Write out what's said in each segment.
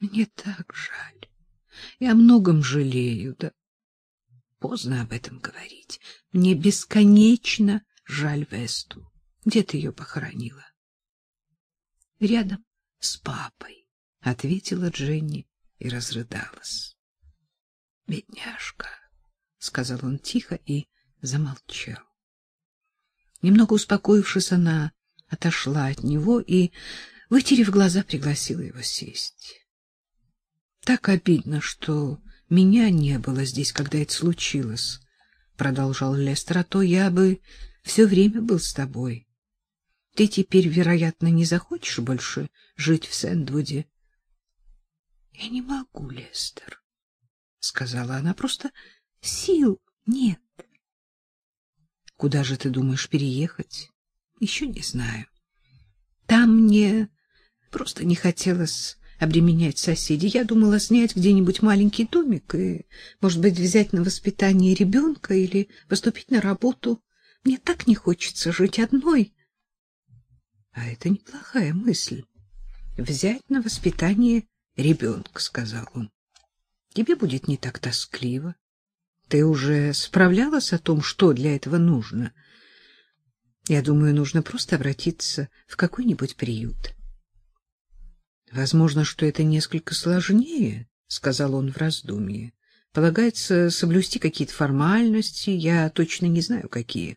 Мне так жаль. Я о многом жалею, да поздно об этом говорить. Мне бесконечно жаль Весту. Где ты ее похоронила? Рядом с папой, ответила Дженни и разрыдалась. Бедняжка, сказал он тихо и замолчал. Немного успокоившись, она отошла от него и, вытерев глаза, пригласила его сесть. Так обидно, что меня не было здесь, когда это случилось, продолжал Лестер, а то я бы все время был с тобой. Ты теперь, вероятно, не захочешь больше жить в Сэндвуде. Я не могу, Лестер, сказала она, просто сил нет. Куда же ты думаешь переехать? Еще не знаю. Там мне просто не хотелось обременять соседей. Я думала снять где-нибудь маленький домик и, может быть, взять на воспитание ребенка или поступить на работу. Мне так не хочется жить одной. А это неплохая мысль. Взять на воспитание ребенка, — сказал он. Тебе будет не так тоскливо. Ты уже справлялась о том, что для этого нужно? Я думаю, нужно просто обратиться в какой-нибудь приют. Возможно, что это несколько сложнее, сказал он в раздумье. Полагается соблюсти какие-то формальности, я точно не знаю какие.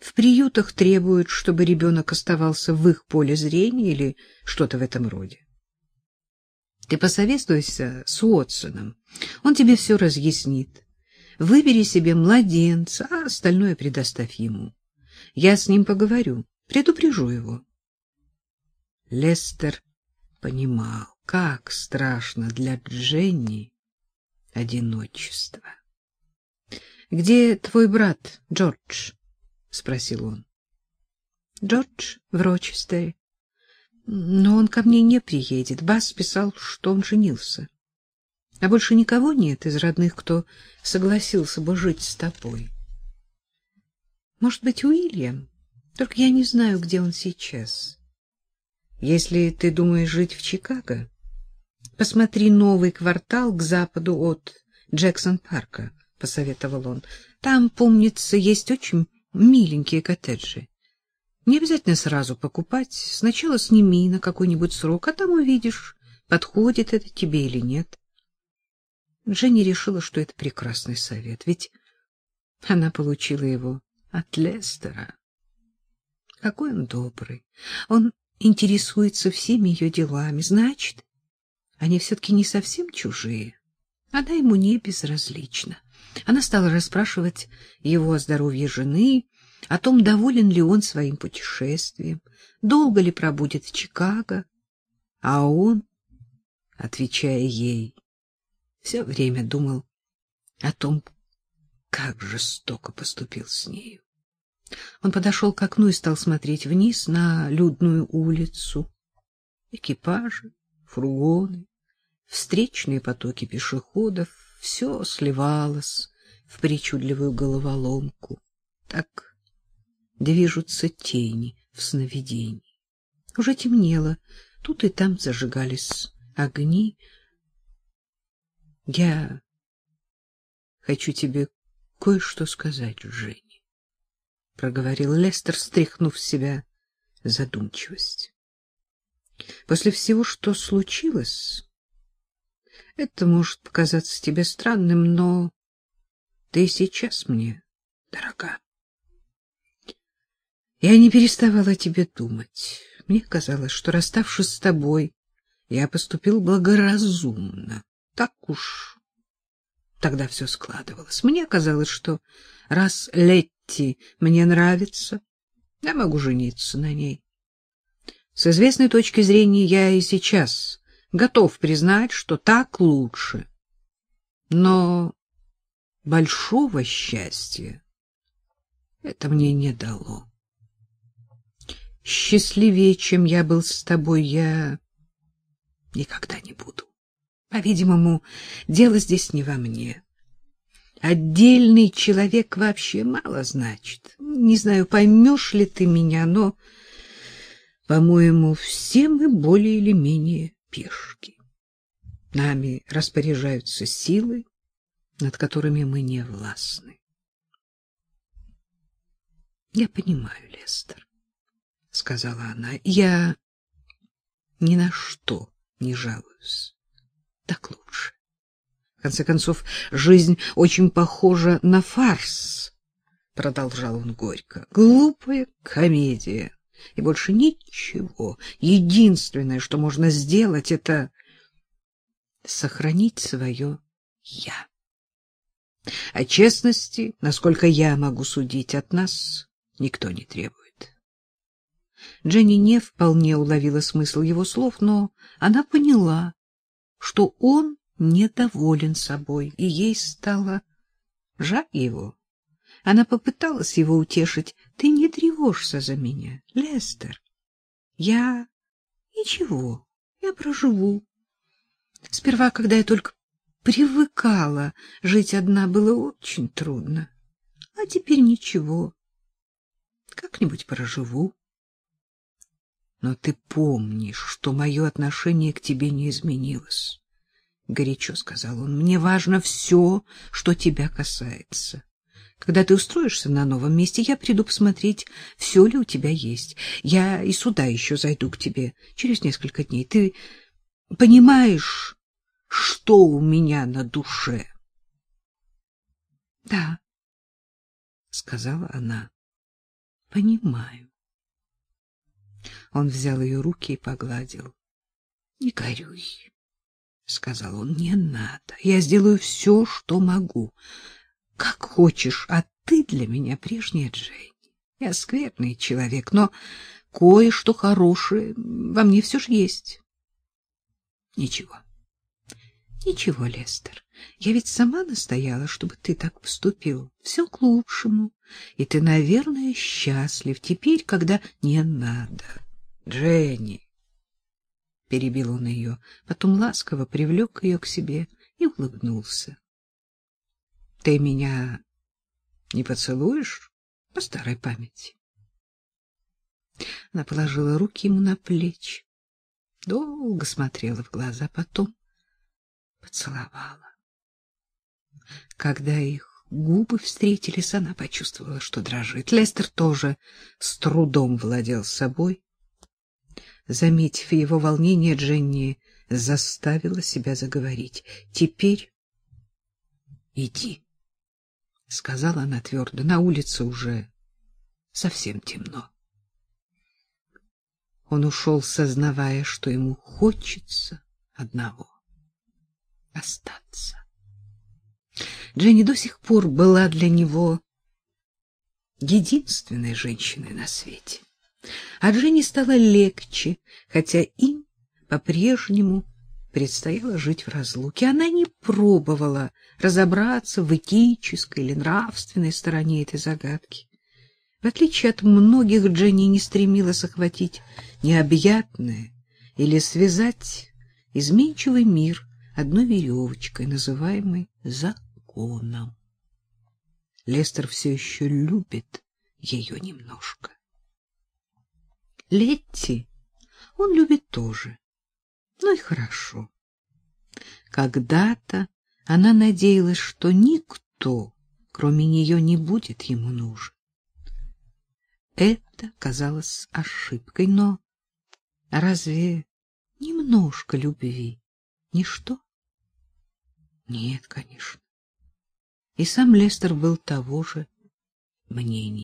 В приютах требуют, чтобы ребенок оставался в их поле зрения или что-то в этом роде. Ты посоветуйся с Уотсоном. Он тебе все разъяснит. Выбери себе младенца, а остальное предоставь ему. Я с ним поговорю, предупрежу его. Лестер понимал, как страшно для Дженни одиночество. — Где твой брат, Джордж? — спросил он. — Джордж в Рочестере. Но он ко мне не приедет. Бас писал, что он женился. А больше никого нет из родных, кто согласился бы жить с тобой. Может быть, Уильям? Только я не знаю, где он сейчас. Если ты думаешь жить в Чикаго, посмотри новый квартал к западу от Джексон-парка, — посоветовал он. Там, помнится, есть очень миленькие коттеджи. Не обязательно сразу покупать. Сначала сними на какой-нибудь срок, а там увидишь, подходит это тебе или нет. Женя решила, что это прекрасный совет, ведь она получила его от Лестера. Какой он добрый. Он интересуется всеми ее делами. Значит, они все-таки не совсем чужие. Она ему не безразлична. Она стала расспрашивать его о здоровье жены, о том, доволен ли он своим путешествием, долго ли пробудет в Чикаго. А он, отвечая ей, все время думал о том, как жестоко поступил с нею. Он подошел к окну и стал смотреть вниз на людную улицу. Экипажи, фургоны, встречные потоки пешеходов — все сливалось в причудливую головоломку. Так движутся тени в сновидении. Уже темнело, тут и там зажигались огни. Я хочу тебе кое-что сказать, Жень проговорил Лестер, стряхнув с себя задумчивость. После всего, что случилось, это может показаться тебе странным, но ты сейчас мне дорога. Я не переставала о тебе думать. Мне казалось, что, расставшись с тобой, я поступил благоразумно. Так уж тогда все складывалось. Мне казалось, что раз Летти Китти мне нравится, я могу жениться на ней. С известной точки зрения я и сейчас готов признать, что так лучше. Но большого счастья это мне не дало. Счастливее, чем я был с тобой, я никогда не буду. По-видимому, дело здесь не во мне. Отдельный человек вообще мало значит. Не знаю, поймешь ли ты меня, но, по-моему, все мы более или менее пешки. Нами распоряжаются силы, над которыми мы не властны. Я понимаю, Лестер, сказала она. Я ни на что не жалуюсь. Так лучше. В конце концов, жизнь очень похожа на фарс, продолжал он горько. Глупая комедия. И больше ничего. Единственное, что можно сделать это сохранить свое я. А честности, насколько я могу судить от нас, никто не требует. Дженни не вполне уловила смысл его слов, но она поняла, что он недоволен собой, и ей стало жаль его. Она попыталась его утешить. — Ты не тревожься за меня, Лестер. Я... ничего, я проживу. Сперва, когда я только привыкала жить одна, было очень трудно. А теперь ничего. Как-нибудь проживу. Но ты помнишь, что мое отношение к тебе не изменилось. — горячо сказал он. — Мне важно все, что тебя касается. Когда ты устроишься на новом месте, я приду посмотреть, все ли у тебя есть. Я и сюда еще зайду к тебе через несколько дней. Ты понимаешь, что у меня на душе? — Да, — сказала она, — понимаю. Он взял ее руки и погладил. — Не горюй, — сказал он, — не надо. Я сделаю все, что могу. Как хочешь, а ты для меня прежняя Джейни. Я скверный человек, но кое-что хорошее во мне все же есть. Ничего. Ничего, Лестер. Я ведь сама настояла, чтобы ты так поступил. Все к лучшему. И ты, наверное, счастлив теперь, когда не надо. Дженни. Перебил он ее, потом ласково привлек ее к себе и улыбнулся. Ты меня не поцелуешь по старой памяти? Она положила руки ему на плечи, долго смотрела в глаза, потом поцеловала. Когда их губы встретились, она почувствовала, что дрожит. Лестер тоже с трудом владел собой. Заметив его волнение, Дженни заставила себя заговорить. — Теперь иди, — сказала она твердо. — На улице уже совсем темно. Он ушел, сознавая, что ему хочется одного остаться. Дженни до сих пор была для него единственной женщиной на свете. А Дженни стало легче, хотя им по-прежнему предстояло жить в разлуке. Она не пробовала разобраться в этической или нравственной стороне этой загадки. В отличие от многих, Дженни не стремилась охватить необъятное или связать изменчивый мир одной веревочкой, называемой законом. Лестер все еще любит ее немножко. Летти он любит тоже. Ну и хорошо. Когда-то она надеялась, что никто, кроме нее, не будет ему нужен. Это казалось ошибкой, но разве немножко любви ничто? Нет, конечно. И сам Лестер был того же мнения.